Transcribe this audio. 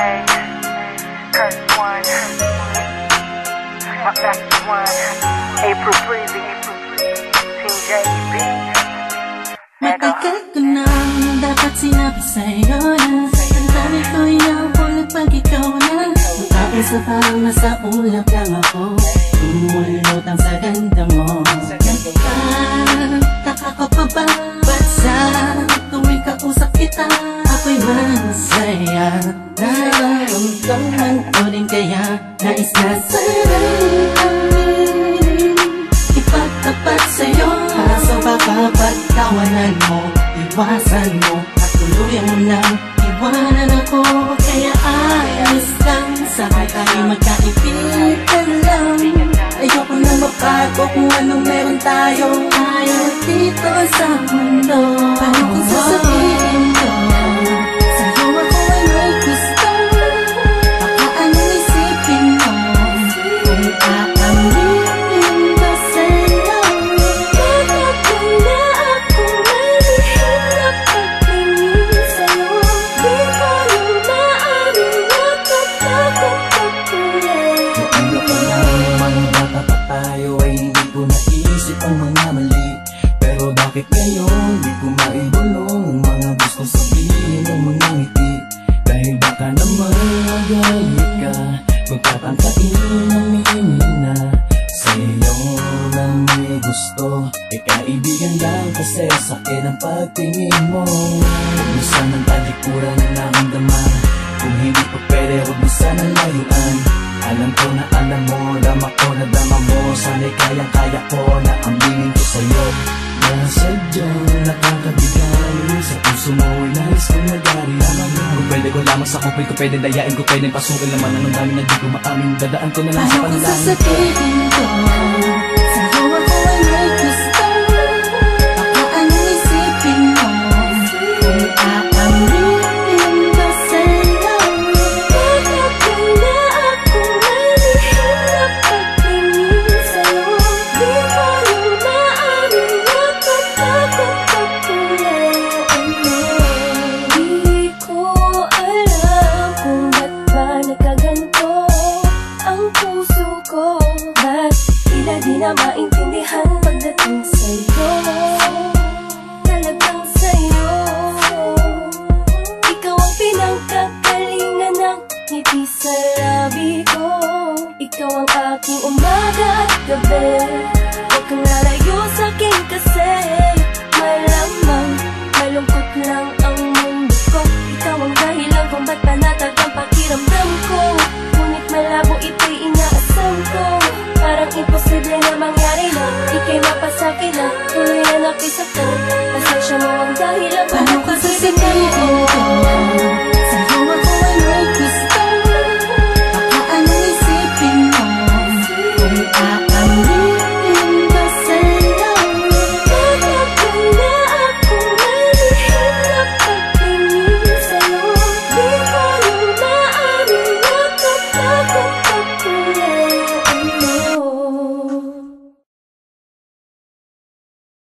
May, Kurt One, my back one, April Breezy, Team JB. Matagal ko na dapat sinabi sa'yo na. Ang dami ko inapulit pag ikaw na. Matapos na parang nasa ulap lang ako. Tumulutang sa ganda mo. Nagtataka ka pa ba? Ba't sa tuwing kausap kita Ako'y masaya Nararamdaman ko din kaya Nais na sana'y Ipagtapat sa'yo. Kaso baka pagtawanan mo Iwasan mo At tuluyan mo nang iwanan ako. Kaya ayos lang Saka tayo magkaibigan lang. Ayoko na mabago kung anong meron tayo. Ayaw dito sa mundo naisip ang mga mali. Pero bakit ngayon di ko maibulong ang mga gusto sabihin ng mga ngiti? Dahil baka naman magalit ka Magtatangkain ang na Sa'yo lang may gusto. E kaibigan lang kasi sa akin ang pagtingin mo. Mo sanang talikuran ang Sana'y kayang-kaya ko na aminin ko sa'yo. Na sadyang nakakabigay Sa puso mo ay nais kong nagari Kung pwede ko lamang sa kupay ko pwede dayain ko pwede pasukin naman Anong dami na di ko maamin. Dadaan ko na lang sa panalangin. sasabihin ko Ba't tila di na maintindihan pagdating sa'yo. Talagang sa'yo. Ikaw ang pinagkakalingan ng ngiti sa labi ko. Ikaw ang aking umaga at gabi. Huwag kang lalayo sa'kin kasi